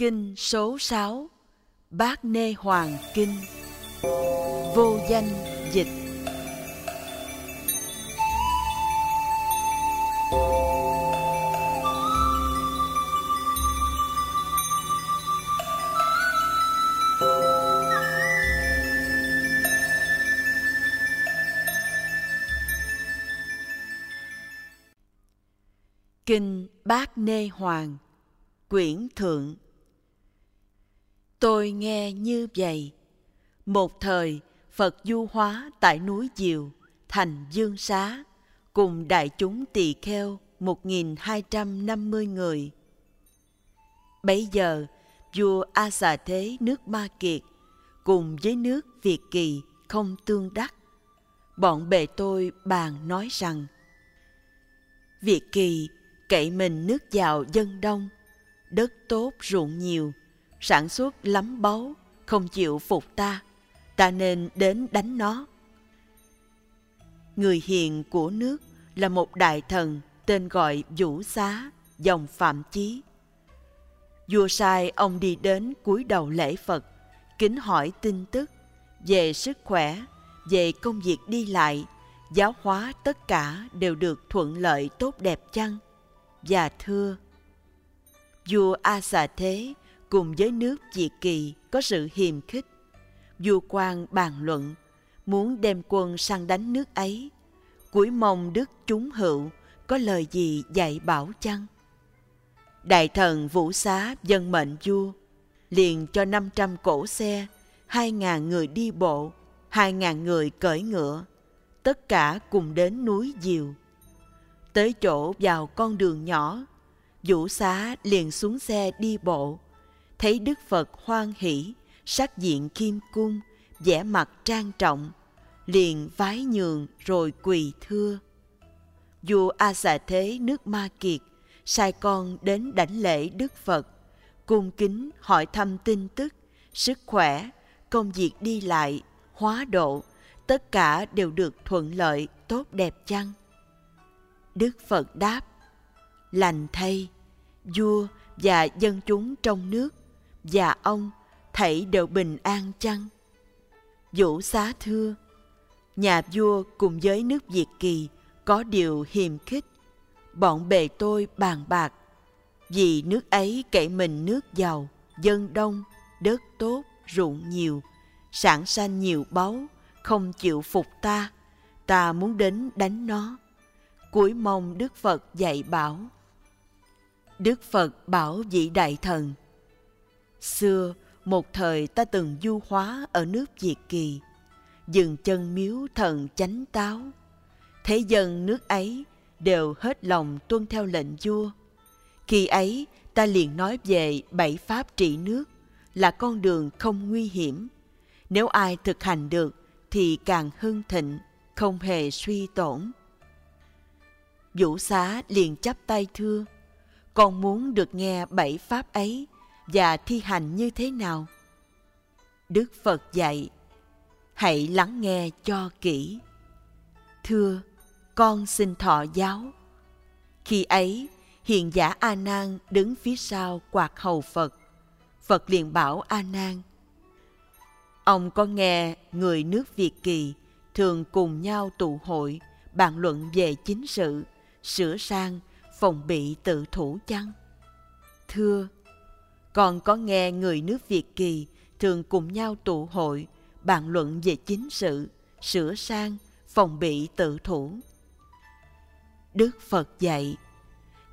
Kinh số 6 Bát Nê Hoàng Kinh. Vô danh dịch. Kinh Bát Nê Hoàng, Quyển Thượng. Tôi nghe như vậy. Một thời, Phật du hóa tại núi Diều, thành Dương Xá, cùng đại chúng tỳ kheo 1.250 người. Bấy giờ, vua A Xà Thế nước Ma Kiệt cùng với nước Việt Kỳ không tương đắc. Bọn bề tôi bàn nói rằng Việt Kỳ cậy mình nước giàu dân đông, đất tốt ruộng nhiều, sản xuất lắm báu, không chịu phục ta, ta nên đến đánh nó. Người hiền của nước là một đại thần tên gọi Vũ Xá, dòng Phạm Chí. Vua sai ông đi đến cúi đầu lễ Phật, kính hỏi tin tức về sức khỏe, về công việc đi lại, giáo hóa tất cả đều được thuận lợi tốt đẹp chăng? Và thưa, vua A Xà Thế cùng với nước Diệt Kỳ có sự hiềm khích. Vua quan bàn luận, muốn đem quân sang đánh nước ấy. Cuối mong đức chúng hữu có lời gì dạy bảo chăng? Đại thần Vũ Xá dân mệnh vua, liền cho 500 cổ xe, 2.000 người đi bộ, 2.000 người cởi ngựa, tất cả cùng đến núi Diều. Tới chỗ vào con đường nhỏ, Vũ Xá liền xuống xe đi bộ, thấy Đức Phật hoan hỷ, sắc diện kim cung, vẻ mặt trang trọng, liền vái nhường rồi quỳ thưa. Vua A Xà Thế nước Ma Kiệt sai con đến đảnh lễ Đức Phật, cung kính hỏi thăm tin tức, sức khỏe, công việc đi lại, hóa độ, tất cả đều được thuận lợi, tốt đẹp chăng? Đức Phật đáp, lành thay, vua và dân chúng trong nước và ông thảy đều bình an chăng? Vũ xá thưa, nhà vua cùng với nước Việt Kỳ có điều hiềm khích. Bọn bề tôi bàn bạc, vì nước ấy kể mình nước giàu, dân đông, đất tốt, ruộng nhiều, sản sanh nhiều báu, không chịu phục ta, ta muốn đến đánh nó. Cuối mong Đức Phật dạy bảo. Đức Phật bảo vị đại thần, Xưa, một thời ta từng du hóa ở nước Việt Kỳ, dừng chân miếu thần chánh táo. Thế dân nước ấy đều hết lòng tuân theo lệnh vua. Khi ấy, ta liền nói về bảy pháp trị nước là con đường không nguy hiểm. Nếu ai thực hành được thì càng hưng thịnh, không hề suy tổn. Vũ xá liền chắp tay thưa, con muốn được nghe bảy pháp ấy và thi hành như thế nào? Đức Phật dạy, hãy lắng nghe cho kỹ. Thưa, con xin thọ giáo. Khi ấy, hiền giả A Nan đứng phía sau quạt hầu Phật. Phật liền bảo A Nan: Ông có nghe người nước Việt Kỳ thường cùng nhau tụ hội bàn luận về chính sự, sửa sang, phòng bị tự thủ chăng? Thưa, còn có nghe người nước Việt Kỳ thường cùng nhau tụ hội, bàn luận về chính sự, sửa sang, phòng bị tự thủ. Đức Phật dạy,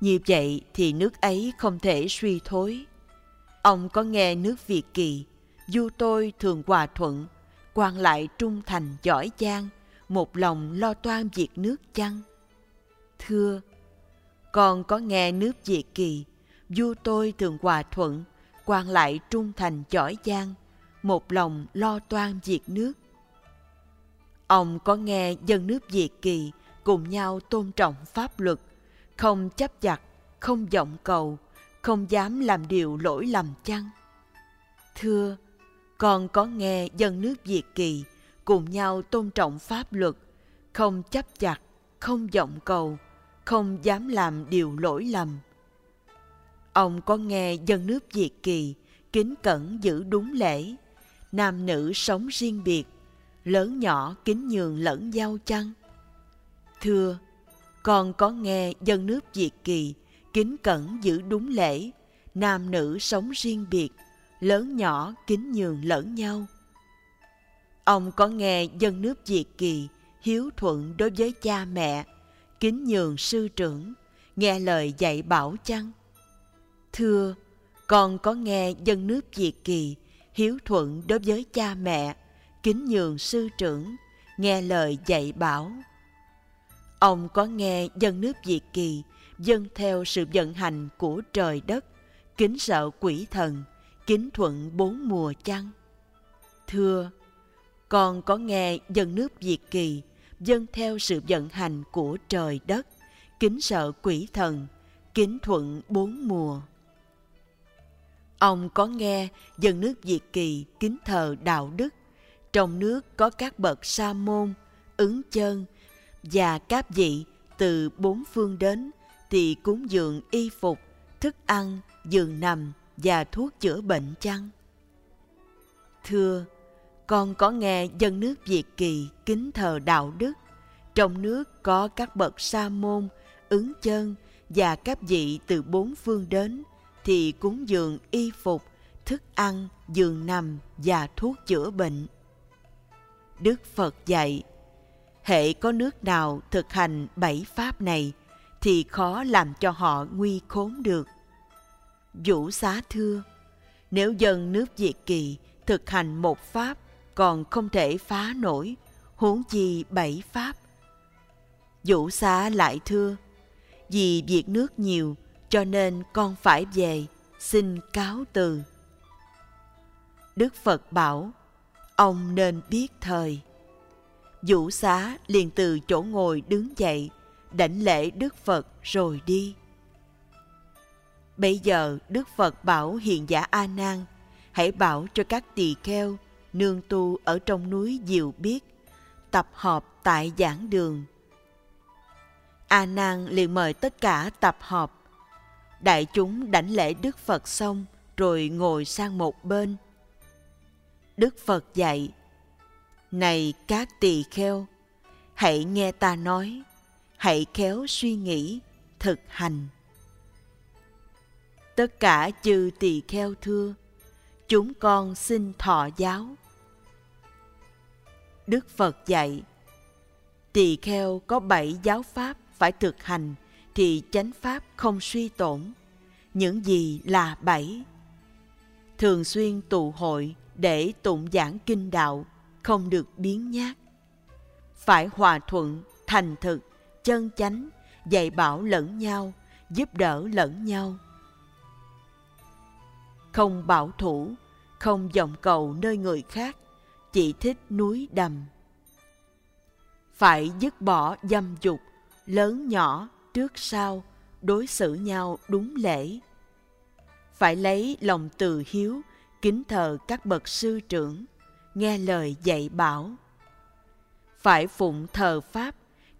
như vậy thì nước ấy không thể suy thối. Ông có nghe nước Việt Kỳ, du tôi thường hòa thuận, quan lại trung thành giỏi giang, một lòng lo toan việc nước chăng? Thưa, con có nghe nước Việt Kỳ, vua tôi thường hòa thuận, quan lại trung thành giỏi giang, một lòng lo toan việc nước. Ông có nghe dân nước Việt Kỳ cùng nhau tôn trọng pháp luật, không chấp chặt, không vọng cầu, không dám làm điều lỗi lầm chăng? Thưa, con có nghe dân nước Việt Kỳ cùng nhau tôn trọng pháp luật, không chấp chặt, không vọng cầu, không dám làm điều lỗi lầm Ông có nghe dân nước Việt Kỳ kính cẩn giữ đúng lễ, nam nữ sống riêng biệt, lớn nhỏ kính nhường lẫn nhau chăng? Thưa, con có nghe dân nước Việt Kỳ kính cẩn giữ đúng lễ, nam nữ sống riêng biệt, lớn nhỏ kính nhường lẫn nhau. Ông có nghe dân nước Việt Kỳ hiếu thuận đối với cha mẹ, kính nhường sư trưởng, nghe lời dạy bảo chăng? Thưa, con có nghe dân nước Việt Kỳ hiếu thuận đối với cha mẹ, kính nhường sư trưởng, nghe lời dạy bảo. Ông có nghe dân nước Việt Kỳ dân theo sự vận hành của trời đất, kính sợ quỷ thần, kính thuận bốn mùa chăng? Thưa, con có nghe dân nước Việt Kỳ dân theo sự vận hành của trời đất, kính sợ quỷ thần, kính thuận bốn mùa. Ông có nghe dân nước Việt Kỳ kính thờ đạo đức, trong nước có các bậc sa môn, ứng chân và các vị từ bốn phương đến thì cúng dường y phục, thức ăn, giường nằm và thuốc chữa bệnh chăng? Thưa, con có nghe dân nước Việt Kỳ kính thờ đạo đức, trong nước có các bậc sa môn, ứng chân và các vị từ bốn phương đến thì cúng dường y phục, thức ăn, giường nằm và thuốc chữa bệnh. Đức Phật dạy, hệ có nước nào thực hành bảy pháp này thì khó làm cho họ nguy khốn được. Vũ xá thưa, nếu dân nước diệt Kỳ thực hành một pháp còn không thể phá nổi, huống chi bảy pháp. Vũ xá lại thưa, vì việc nước nhiều cho nên con phải về, xin cáo từ. Đức Phật bảo, ông nên biết thời. Vũ xá liền từ chỗ ngồi đứng dậy, đảnh lễ Đức Phật rồi đi. Bây giờ Đức Phật bảo hiện giả A Nan, hãy bảo cho các tỳ kheo, nương tu ở trong núi Diệu biết, tập họp tại giảng đường. A Nan liền mời tất cả tập họp. Đại chúng đảnh lễ Đức Phật xong rồi ngồi sang một bên. Đức Phật dạy: Này các tỳ kheo, hãy nghe ta nói hãy khéo suy nghĩ thực hành tất cả chư tỳ kheo thưa chúng con xin thọ giáo đức phật dạy tỳ kheo có bảy giáo pháp phải thực hành thì chánh pháp không suy tổn những gì là bảy thường xuyên tụ hội để tụng giảng kinh đạo không được biến nhát phải hòa thuận thành thực chân chánh, dạy bảo lẫn nhau, giúp đỡ lẫn nhau. Không bảo thủ, không vọng cầu nơi người khác, chỉ thích núi đầm. Phải dứt bỏ dâm dục, lớn nhỏ, trước sau, đối xử nhau đúng lễ. Phải lấy lòng từ hiếu, kính thờ các bậc sư trưởng, nghe lời dạy bảo. Phải phụng thờ Pháp,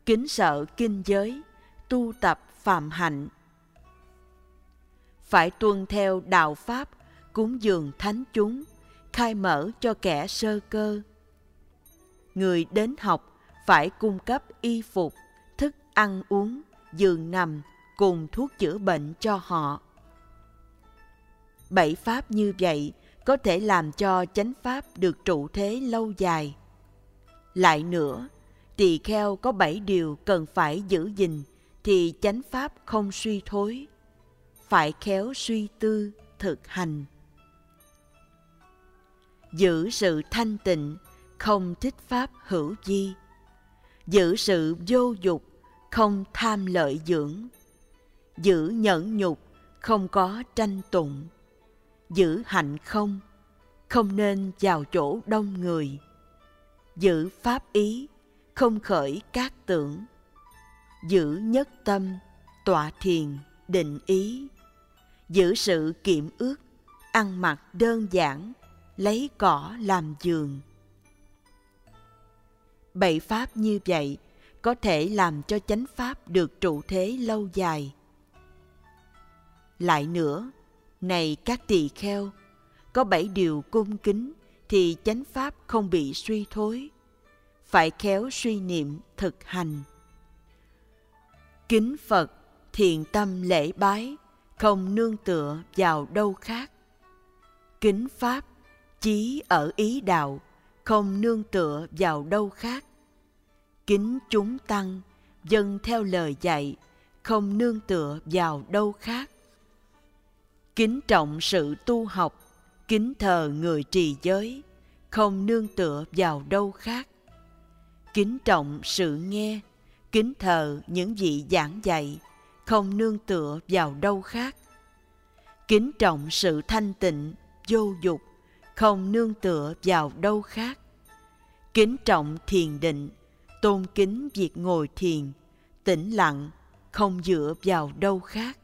kính sợ kinh giới, tu tập phạm hạnh. Phải tuân theo đạo Pháp, cúng dường thánh chúng, khai mở cho kẻ sơ cơ. Người đến học phải cung cấp y phục, thức ăn uống, giường nằm cùng thuốc chữa bệnh cho họ. Bảy pháp như vậy có thể làm cho chánh pháp được trụ thế lâu dài. Lại nữa, tỳ kheo có bảy điều cần phải giữ gìn thì chánh pháp không suy thối phải khéo suy tư thực hành giữ sự thanh tịnh không thích pháp hữu di giữ sự vô dục không tham lợi dưỡng. Giữ nhẫn nhục, không có tranh tụng. Giữ hạnh không không nên vào chỗ đông người. Giữ pháp ý, không khởi các tưởng. Giữ nhất tâm, tọa thiền, định ý. Giữ sự kiệm ước, ăn mặc đơn giản, lấy cỏ làm giường. Bảy pháp như vậy có thể làm cho chánh pháp được trụ thế lâu dài Lại nữa, này các tỳ kheo, có bảy điều cung kính thì chánh pháp không bị suy thối. Phải khéo suy niệm thực hành. Kính Phật, thiện tâm lễ bái, không nương tựa vào đâu khác. Kính Pháp, chí ở ý đạo, không nương tựa vào đâu khác. Kính chúng tăng, dân theo lời dạy, không nương tựa vào đâu khác. Kính trọng sự tu học, kính thờ người trì giới, không nương tựa vào đâu khác. Kính trọng sự nghe, kính thờ những vị giảng dạy, không nương tựa vào đâu khác. Kính trọng sự thanh tịnh, vô dục, không nương tựa vào đâu khác. Kính trọng thiền định, tôn kính việc ngồi thiền, tĩnh lặng, không dựa vào đâu khác.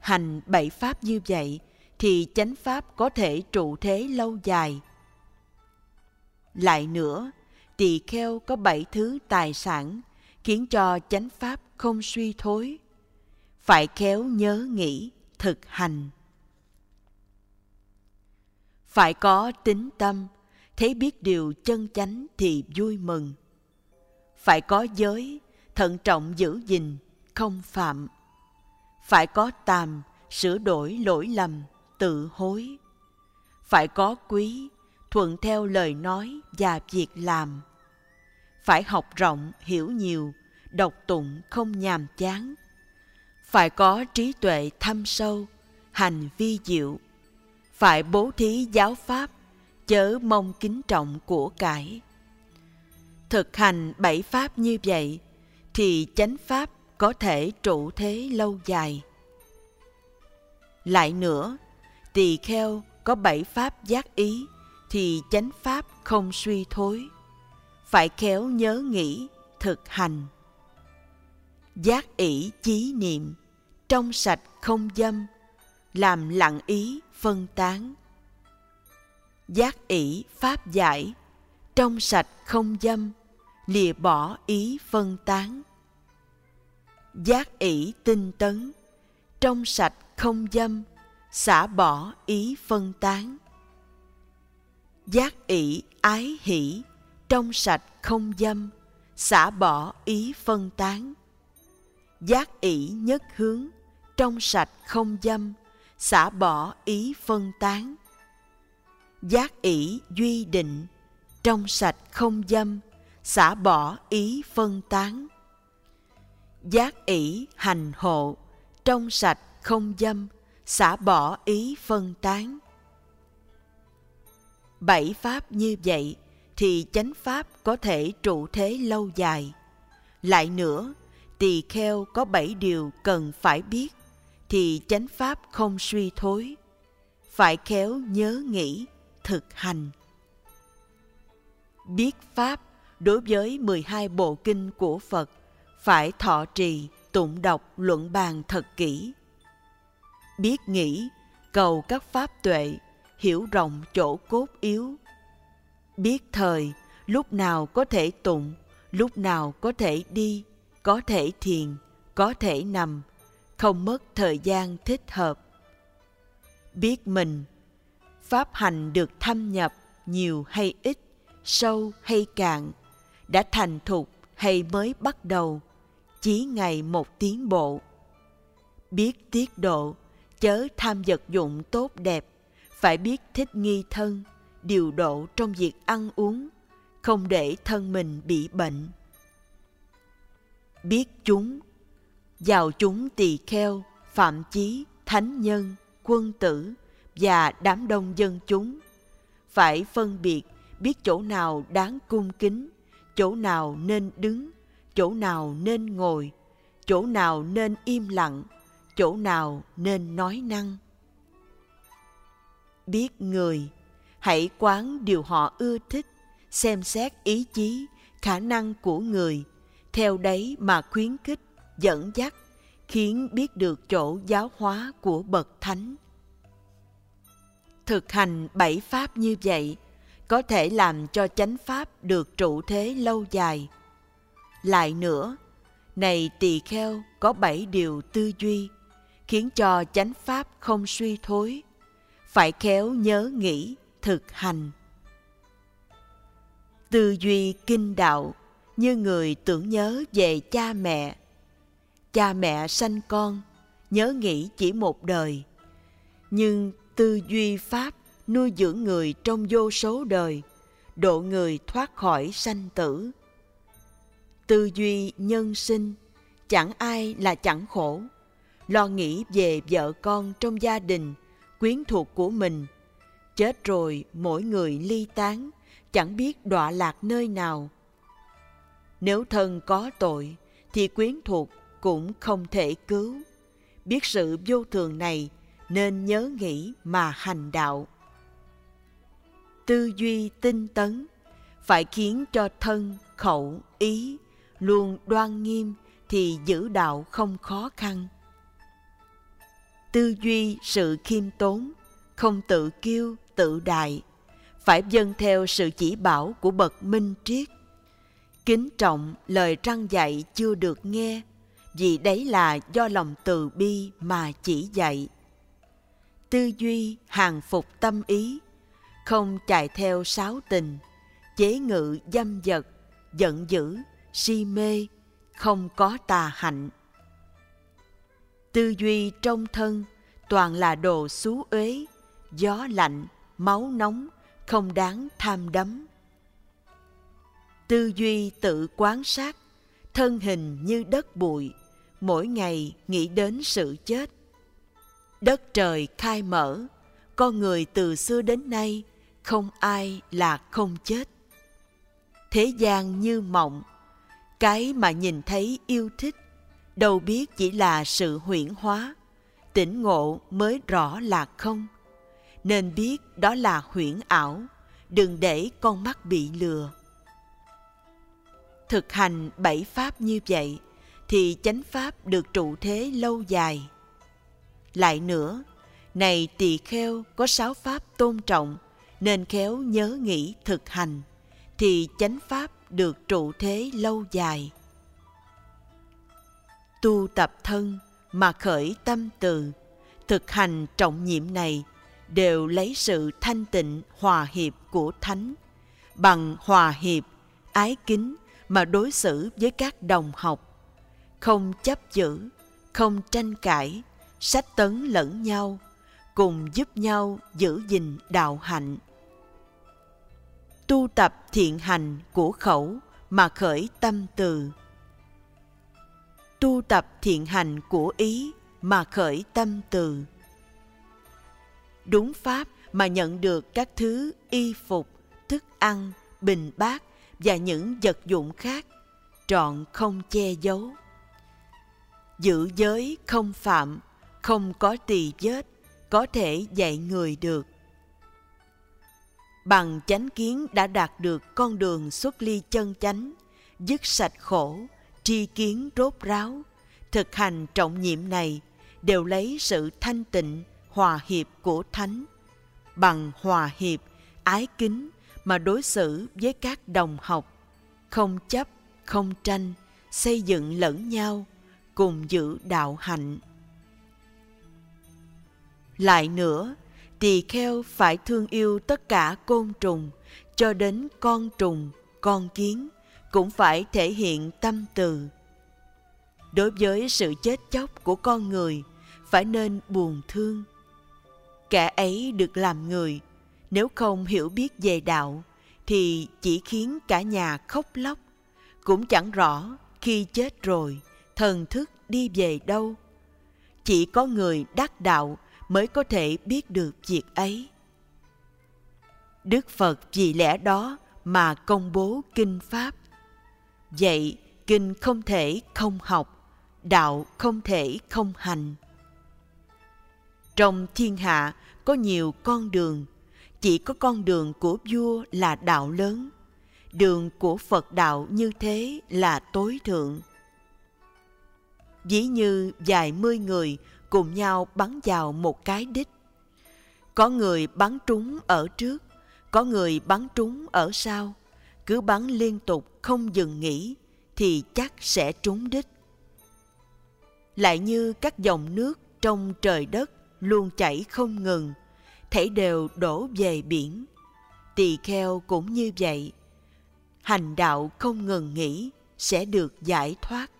Hành bảy pháp như vậy thì chánh pháp có thể trụ thế lâu dài. Lại nữa, tỳ kheo có bảy thứ tài sản khiến cho chánh pháp không suy thối. Phải khéo nhớ nghĩ, thực hành. Phải có tính tâm, thấy biết điều chân chánh thì vui mừng. Phải có giới, thận trọng giữ gìn, không phạm. Phải có tàm, sửa đổi lỗi lầm, tự hối. Phải có quý, thuận theo lời nói và việc làm. Phải học rộng, hiểu nhiều, đọc tụng không nhàm chán. Phải có trí tuệ thâm sâu, hành vi diệu. Phải bố thí giáo pháp, chớ mong kính trọng của cải. Thực hành bảy pháp như vậy, thì chánh pháp có thể trụ thế lâu dài. Lại nữa, tỳ kheo có bảy pháp giác ý thì chánh pháp không suy thối. Phải khéo nhớ nghĩ, thực hành. Giác ỷ chí niệm, trong sạch không dâm, làm lặng ý phân tán. Giác ỷ pháp giải, trong sạch không dâm, lìa bỏ ý phân tán. Giác ỷ tinh tấn, trong sạch không dâm, xả bỏ ý phân tán. Giác ỷ ái hỷ, trong sạch không dâm, xả bỏ ý phân tán. Giác ỷ nhất hướng, trong sạch không dâm, xả bỏ ý phân tán. Giác ỷ duy định, trong sạch không dâm, xả bỏ ý phân tán. Giác ỷ hành hộ, trong sạch không dâm, xả bỏ ý phân tán. Bảy pháp như vậy thì chánh pháp có thể trụ thế lâu dài. Lại nữa, tỳ kheo có bảy điều cần phải biết thì chánh pháp không suy thối. Phải khéo nhớ nghĩ, thực hành. Biết pháp đối với 12 bộ kinh của Phật phải thọ trì, tụng đọc, luận bàn thật kỹ biết nghĩ, cầu các pháp tuệ, hiểu rộng chỗ cốt yếu. Biết thời, lúc nào có thể tụng, lúc nào có thể đi, có thể thiền, có thể nằm, không mất thời gian thích hợp. Biết mình, pháp hành được thâm nhập nhiều hay ít, sâu hay cạn, đã thành thục hay mới bắt đầu, chỉ ngày một tiến bộ. Biết tiết độ, chớ tham vật dụng tốt đẹp, phải biết thích nghi thân, điều độ trong việc ăn uống, không để thân mình bị bệnh. Biết chúng, vào chúng tỳ kheo, phạm chí, thánh nhân, quân tử và đám đông dân chúng, phải phân biệt biết chỗ nào đáng cung kính, chỗ nào nên đứng, chỗ nào nên ngồi, chỗ nào nên im lặng, chỗ nào nên nói năng. Biết người hãy quán điều họ ưa thích xem xét ý chí khả năng của người. Theo đấy mà khuyến khích dẫn dắt khiến biết được chỗ giáo hóa của bậc thánh. Thực hành bảy pháp như vậy có thể làm cho chánh pháp được trụ thế lâu dài. Lại nữa, này tỳ kheo, có bảy điều tư duy khiến cho chánh pháp không suy thối, phải khéo nhớ nghĩ, thực hành. Tư duy kinh đạo, như người tưởng nhớ về cha mẹ. Cha mẹ sanh con, nhớ nghĩ chỉ một đời, nhưng tư duy pháp nuôi dưỡng người trong vô số đời, độ người thoát khỏi sanh tử. Tư duy nhân sinh, chẳng ai là chẳng khổ. Lo nghĩ về vợ con trong gia đình, quyến thuộc của mình. Chết rồi mỗi người ly tán, chẳng biết đọa lạc nơi nào. Nếu thân có tội, thì quyến thuộc cũng không thể cứu. Biết sự vô thường này, nên nhớ nghĩ mà hành đạo tư duy tinh tấn, phải khiến cho thân, khẩu, ý luôn đoan nghiêm thì giữ đạo không khó khăn. Tư duy sự khiêm tốn, không tự kiêu, tự đại, phải dâng theo sự chỉ bảo của bậc minh triết. Kính trọng lời răng dạy chưa được nghe, vì đấy là do lòng từ bi mà chỉ dạy. Tư duy hàng phục tâm ý không chạy theo sáo tình, chế ngự dâm vật giận dữ, si mê, không có tà hạnh. Tư duy trong thân, toàn là đồ xú uế, gió lạnh, máu nóng, không đáng tham đắm. Tư duy tự quán sát, thân hình như đất bụi, mỗi ngày nghĩ đến sự chết. Đất trời khai mở, con người từ xưa đến nay không ai là không chết. Thế gian như mộng, cái mà nhìn thấy yêu thích, đâu biết chỉ là sự huyễn hóa. Tỉnh ngộ mới rõ là không, nên biết đó là huyễn ảo, đừng để con mắt bị lừa. Thực hành bảy pháp như vậy, thì chánh pháp được trụ thế lâu dài. Lại nữa, này tỳ kheo có sáu pháp tôn trọng nên khéo nhớ nghĩ thực hành, thì chánh pháp được trụ thế lâu dài. Tu tập thân mà khởi tâm từ, thực hành trọng nhiệm này đều lấy sự thanh tịnh hòa hiệp của thánh, bằng hòa hiệp, ái kính mà đối xử với các đồng học. Không chấp giữ, không tranh cãi, sách tấn lẫn nhau, cùng giúp nhau giữ gìn đạo hạnh tu tập thiện hành của khẩu mà khởi tâm từ. Tu tập thiện hành của ý mà khởi tâm từ. Đúng pháp mà nhận được các thứ y phục, thức ăn, bình bát và những vật dụng khác, trọn không che giấu. Giữ giới không phạm, không có tỳ vết, có thể dạy người được bằng chánh kiến đã đạt được con đường xuất ly chân chánh, dứt sạch khổ, tri kiến rốt ráo, thực hành trọng nhiệm này đều lấy sự thanh tịnh, hòa hiệp của thánh. Bằng hòa hiệp, ái kính mà đối xử với các đồng học, không chấp, không tranh, xây dựng lẫn nhau, cùng giữ đạo hạnh. Lại nữa tỳ kheo phải thương yêu tất cả côn trùng, cho đến con trùng, con kiến, cũng phải thể hiện tâm từ. Đối với sự chết chóc của con người, phải nên buồn thương. Kẻ ấy được làm người, nếu không hiểu biết về đạo, thì chỉ khiến cả nhà khóc lóc. Cũng chẳng rõ khi chết rồi, thần thức đi về đâu. Chỉ có người đắc đạo mới có thể biết được việc ấy. Đức phật vì lẽ đó mà công bố kinh pháp. Vậy kinh không thể không học, đạo không thể không hành. Trong thiên hạ có nhiều con đường, chỉ có con đường của vua là đạo lớn, đường của phật đạo như thế là tối thượng. Dĩ như vài mươi người cùng nhau bắn vào một cái đích có người bắn trúng ở trước có người bắn trúng ở sau cứ bắn liên tục không dừng nghỉ thì chắc sẽ trúng đích lại như các dòng nước trong trời đất luôn chảy không ngừng, thảy đều đổ về biển. Tỳ kheo cũng như vậy. Hành đạo không ngừng nghỉ sẽ được giải thoát.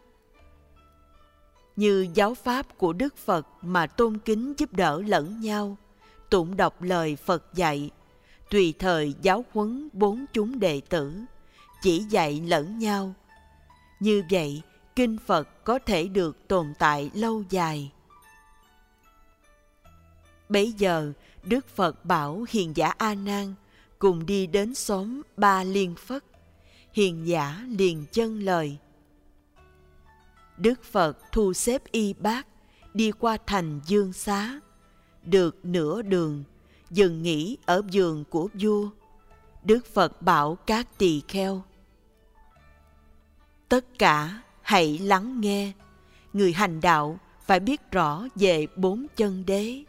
Như giáo pháp của Đức Phật mà tôn kính giúp đỡ lẫn nhau, tụng đọc lời Phật dạy, tùy thời giáo huấn bốn chúng đệ tử, chỉ dạy lẫn nhau. Như vậy, kinh Phật có thể được tồn tại lâu dài. Bấy giờ, Đức Phật bảo hiền giả A Nan cùng đi đến xóm Ba Liên Phất. Hiền giả liền chân lời. Đức Phật thu xếp y bác đi qua thành Dương Xá. Được nửa đường, dừng nghỉ ở giường của vua. Đức Phật bảo các tỳ kheo. Tất cả hãy lắng nghe. Người hành đạo phải biết rõ về bốn chân đế.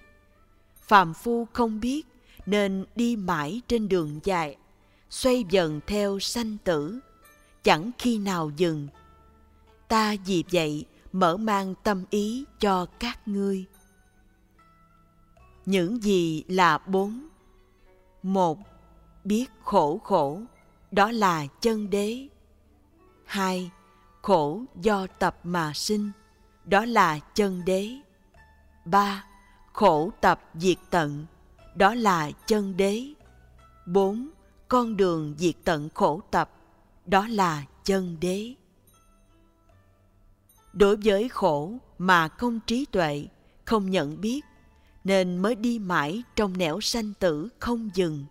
Phàm phu không biết nên đi mãi trên đường dài, xoay dần theo sanh tử, chẳng khi nào dừng. Ta vì vậy mở mang tâm ý cho các ngươi. Những gì là bốn? Một, biết khổ khổ, đó là chân đế. Hai, khổ do tập mà sinh, đó là chân đế. Ba, khổ tập diệt tận, đó là chân đế. Bốn, con đường diệt tận khổ tập, đó là chân đế. Đối với khổ mà không trí tuệ, không nhận biết, nên mới đi mãi trong nẻo sanh tử không dừng.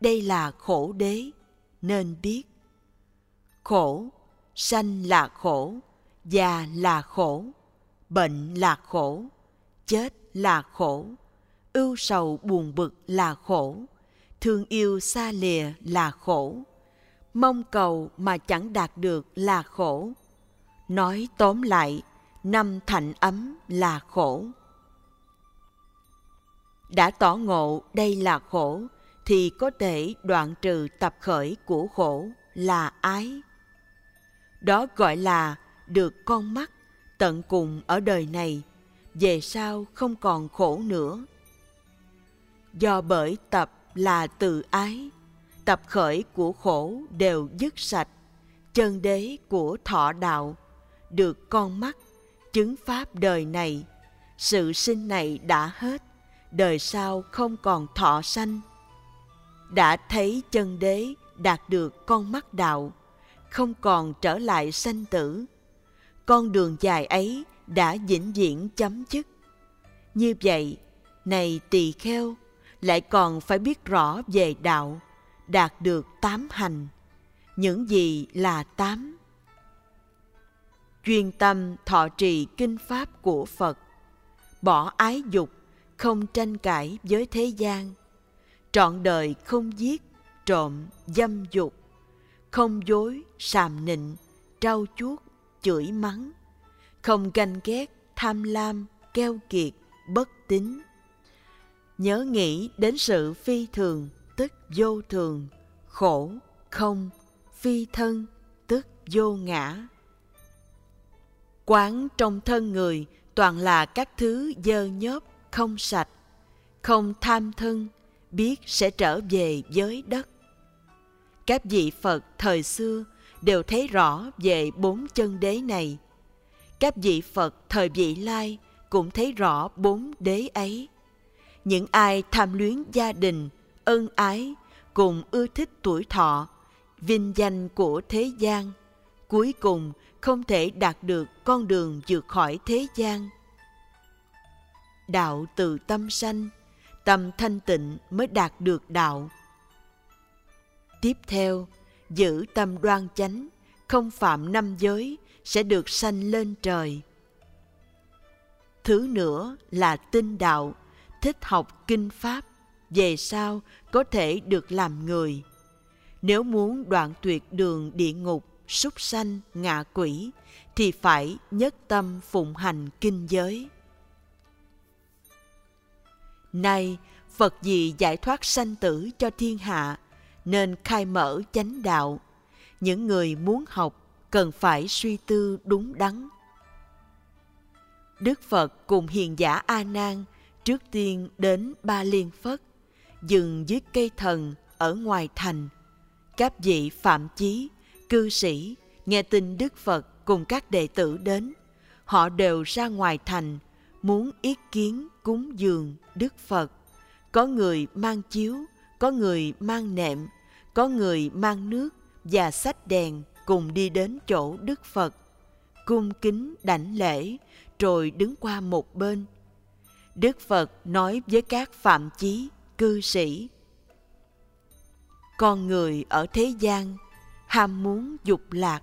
Đây là khổ đế, nên biết. Khổ, sanh là khổ, già là khổ, bệnh là khổ, chết là khổ, ưu sầu buồn bực là khổ, thương yêu xa lìa là khổ, mong cầu mà chẳng đạt được là khổ. Nói tóm lại, năm thạnh ấm là khổ. Đã tỏ ngộ đây là khổ, thì có thể đoạn trừ tập khởi của khổ là ái. Đó gọi là được con mắt tận cùng ở đời này về sau không còn khổ nữa. Do bởi tập là từ ái, tập khởi của khổ đều dứt sạch, chân đế của thọ đạo, được con mắt, chứng pháp đời này, sự sinh này đã hết, đời sau không còn thọ sanh. Đã thấy chân đế đạt được con mắt đạo, không còn trở lại sanh tử. Con đường dài ấy đã vĩnh viễn chấm dứt. Như vậy, này tỳ kheo, lại còn phải biết rõ về đạo, đạt được tám hành. Những gì là tám? Chuyên tâm thọ trì kinh pháp của Phật, bỏ ái dục, không tranh cãi với thế gian, trọn đời không giết, trộm, dâm dục, không dối, sàm nịnh, trau chuốt, chửi mắng, không ganh ghét, tham lam, keo kiệt, bất tín. Nhớ nghĩ đến sự phi thường, tức vô thường, khổ, không, phi thân, tức vô ngã. Quán trong thân người toàn là các thứ dơ nhớp, không sạch, không tham thân, biết sẽ trở về với đất. Các vị Phật thời xưa đều thấy rõ về bốn chân đế này – các vị Phật thời vị lai cũng thấy rõ bốn đế ấy. Những ai tham luyến gia đình, ân ái, cùng ưa thích tuổi thọ, vinh danh của thế gian, cuối cùng không thể đạt được con đường vượt khỏi thế gian. Đạo từ tâm sanh, tâm thanh tịnh mới đạt được đạo. Tiếp theo, giữ tâm đoan chánh, không phạm năm giới, sẽ được sanh lên trời. Thứ nữa là tinh đạo, thích học kinh pháp, về sau có thể được làm người. Nếu muốn đoạn tuyệt đường địa ngục, súc sanh, ngạ quỷ, thì phải nhất tâm phụng hành kinh giới. Nay, Phật vì giải thoát sanh tử cho thiên hạ, nên khai mở chánh đạo. Những người muốn học cần phải suy tư đúng đắn Đức Phật cùng hiền giả A Nan trước tiên đến Ba Liên Phất, dừng dưới cây thần ở ngoài thành. Các vị phạm chí, cư sĩ nghe tin Đức Phật cùng các đệ tử đến, họ đều ra ngoài thành muốn ý kiến cúng dường Đức Phật. Có người mang chiếu, có người mang nệm, có người mang nước và sách đèn cùng đi đến chỗ Đức Phật. Cung kính đảnh lễ, rồi đứng qua một bên. Đức Phật nói với các phạm chí, cư sĩ. Con người ở thế gian, ham muốn dục lạc,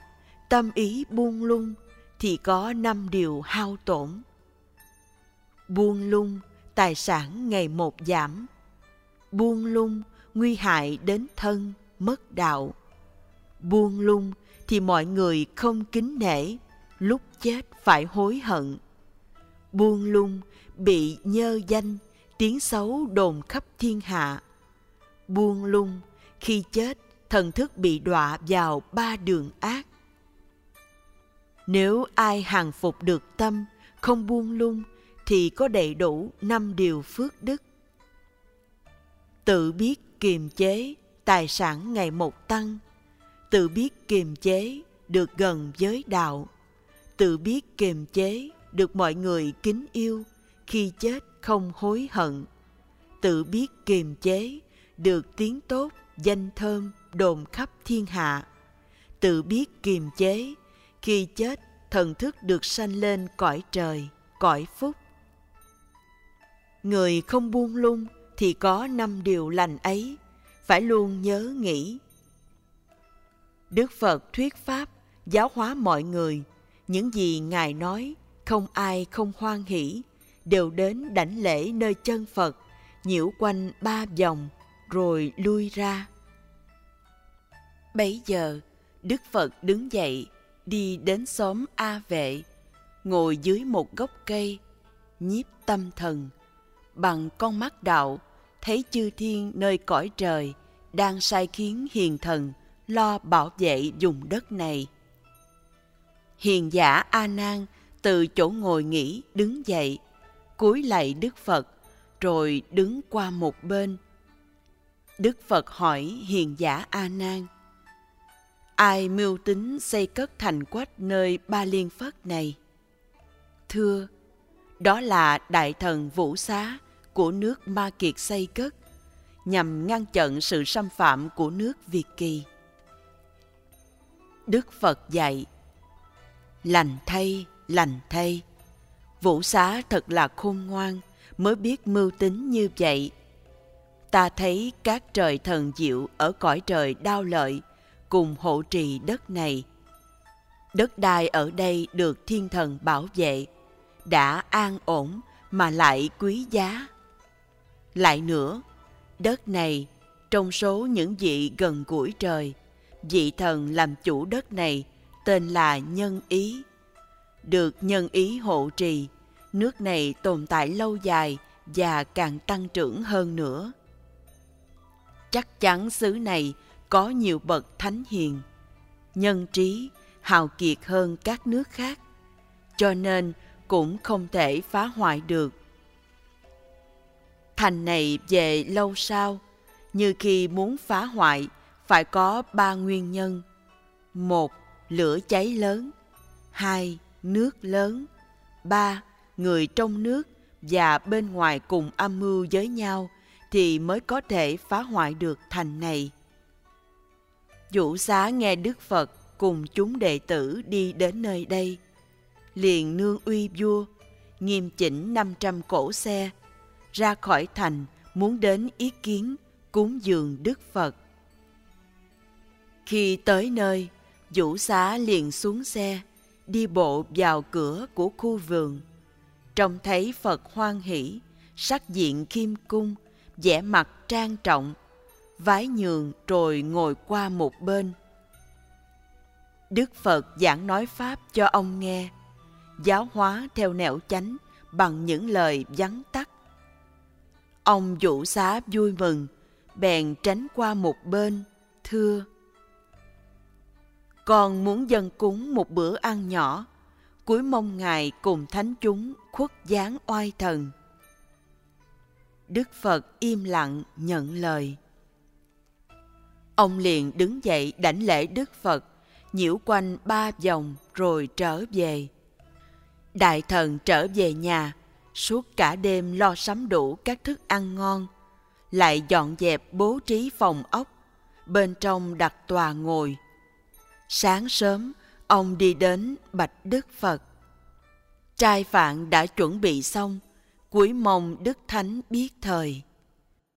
tâm ý buông lung, thì có năm điều hao tổn. Buông lung, tài sản ngày một giảm. Buông lung, nguy hại đến thân, mất đạo. Buông lung thì mọi người không kính nể, lúc chết phải hối hận. Buông lung, bị nhơ danh, tiếng xấu đồn khắp thiên hạ. Buông lung, khi chết, thần thức bị đọa vào ba đường ác. Nếu ai hàng phục được tâm, không buông lung, thì có đầy đủ năm điều phước đức. Tự biết kiềm chế, tài sản ngày một tăng. Tự biết kiềm chế, được gần với đạo. Tự biết kiềm chế, được mọi người kính yêu, khi chết không hối hận. Tự biết kiềm chế, được tiếng tốt, danh thơm, đồn khắp thiên hạ. Tự biết kiềm chế, khi chết thần thức được sanh lên cõi trời, cõi phúc. Người không buông lung thì có năm điều lành ấy, phải luôn nhớ nghĩ. Đức Phật thuyết pháp, giáo hóa mọi người, những gì Ngài nói, không ai không hoan hỷ, đều đến đảnh lễ nơi chân Phật, nhiễu quanh ba vòng, rồi lui ra. Bấy giờ, Đức Phật đứng dậy, đi đến xóm A Vệ, ngồi dưới một gốc cây, nhiếp tâm thần, bằng con mắt đạo, thấy chư thiên nơi cõi trời đang sai khiến hiền thần lo bảo vệ vùng đất này. Hiền giả A Nan từ chỗ ngồi nghỉ đứng dậy, cúi lạy Đức Phật, rồi đứng qua một bên. Đức Phật hỏi hiền giả A Nan: Ai mưu tính xây cất thành quách nơi Ba Liên Phất này? Thưa, đó là đại thần Vũ Xá của nước Ma Kiệt xây cất nhằm ngăn chặn sự xâm phạm của nước Việt Kỳ. Đức Phật dạy, lành thay, lành thay. Vũ xá thật là khôn ngoan, mới biết mưu tính như vậy. Ta thấy các trời thần diệu ở cõi trời đau lợi, cùng hộ trì đất này. Đất đai ở đây được thiên thần bảo vệ, đã an ổn mà lại quý giá. Lại nữa, đất này trong số những vị gần gũi trời, vị thần làm chủ đất này tên là Nhân Ý. Được Nhân Ý hộ trì, nước này tồn tại lâu dài và càng tăng trưởng hơn nữa. Chắc chắn xứ này có nhiều bậc thánh hiền, nhân trí, hào kiệt hơn các nước khác, cho nên cũng không thể phá hoại được. Thành này về lâu sau, như khi muốn phá hoại, phải có ba nguyên nhân. Một, lửa cháy lớn. Hai, nước lớn. Ba, người trong nước và bên ngoài cùng âm mưu với nhau thì mới có thể phá hoại được thành này. Vũ xá nghe Đức Phật cùng chúng đệ tử đi đến nơi đây. Liền nương uy vua, nghiêm chỉnh 500 cổ xe, ra khỏi thành muốn đến ý kiến cúng dường Đức Phật. Khi tới nơi, Vũ xá liền xuống xe, đi bộ vào cửa của khu vườn. Trông thấy Phật hoan hỷ, sắc diện khiêm cung, vẻ mặt trang trọng, vái nhường rồi ngồi qua một bên. Đức Phật giảng nói Pháp cho ông nghe, giáo hóa theo nẻo chánh bằng những lời vắn tắt. Ông vũ xá vui mừng, bèn tránh qua một bên, thưa. Con muốn dân cúng một bữa ăn nhỏ, cuối mong ngài cùng thánh chúng khuất dáng oai thần đức phật im lặng nhận lời ông liền đứng dậy đảnh lễ đức phật. Nhiễu quanh ba vòng rồi trở về. Đại thần trở về nhà, suốt cả đêm lo sắm đủ các thức ăn ngon, lại dọn dẹp bố trí phòng ốc, bên trong đặt tòa ngồi. Sáng sớm, ông đi đến bạch đức phật. Trai phạn đã chuẩn bị xong, cuối mong đức thánh biết thời.